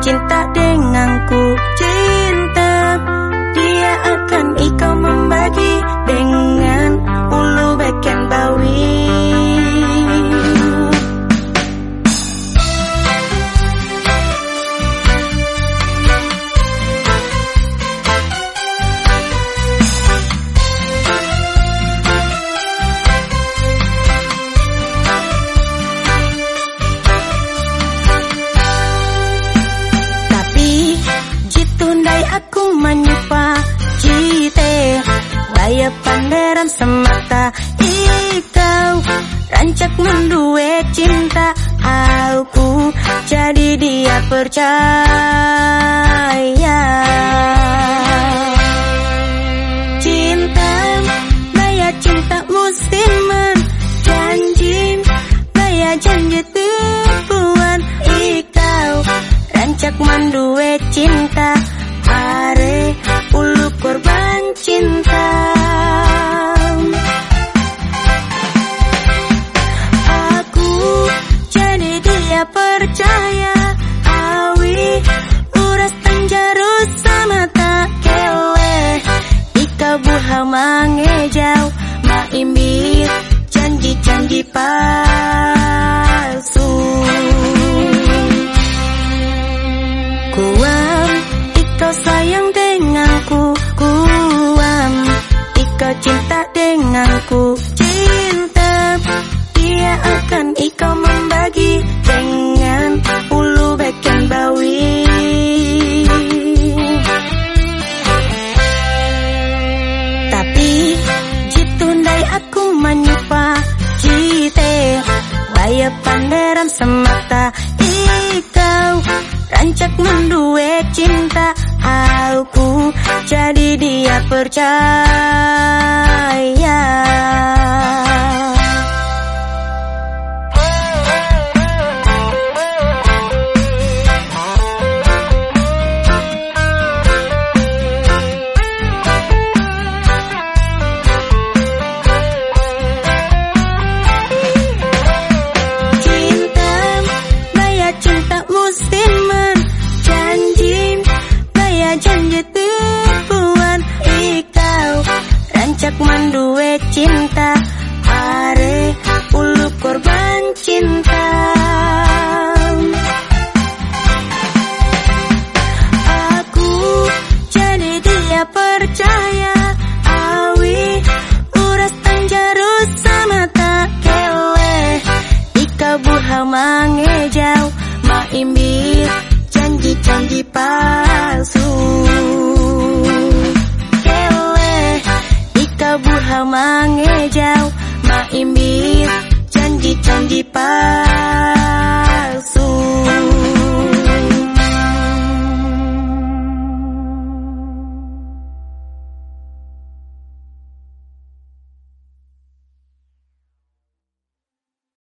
cinta denganku. Cinta menyupa cite Daya panderan semata Ikau rancak mendue cinta Aku jadi dia percaya. Cinta, daya cinta musiman Janji, daya janji tipuan. Ikau rancak mendue cinta dia percaya Awi uras tanjaru sama tak kewe. Ika buha mangejau Maimbir janji-janji palsu. Kuam Ika sayang denganku Kuam Ika cinta denganku Cinta Dia akan Ika semata. Ikau Rancak mendue cinta. Aku jadi dia percaya rancak mendue cinta Are ulu korban cinta. Aku jadi dia percaya Awi uras tanjaru sama tak kewe. Ika buha mangejau Maimbir janji-janji palsu Mangejau Maimbir janji-janji palsu